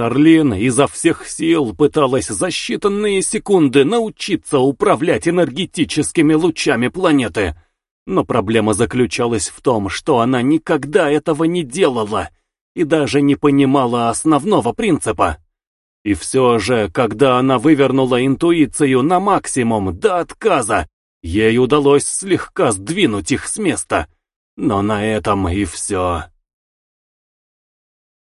Шарлин изо всех сил пыталась за считанные секунды научиться управлять энергетическими лучами планеты, но проблема заключалась в том, что она никогда этого не делала и даже не понимала основного принципа. И все же, когда она вывернула интуицию на максимум до отказа, ей удалось слегка сдвинуть их с места. Но на этом и все.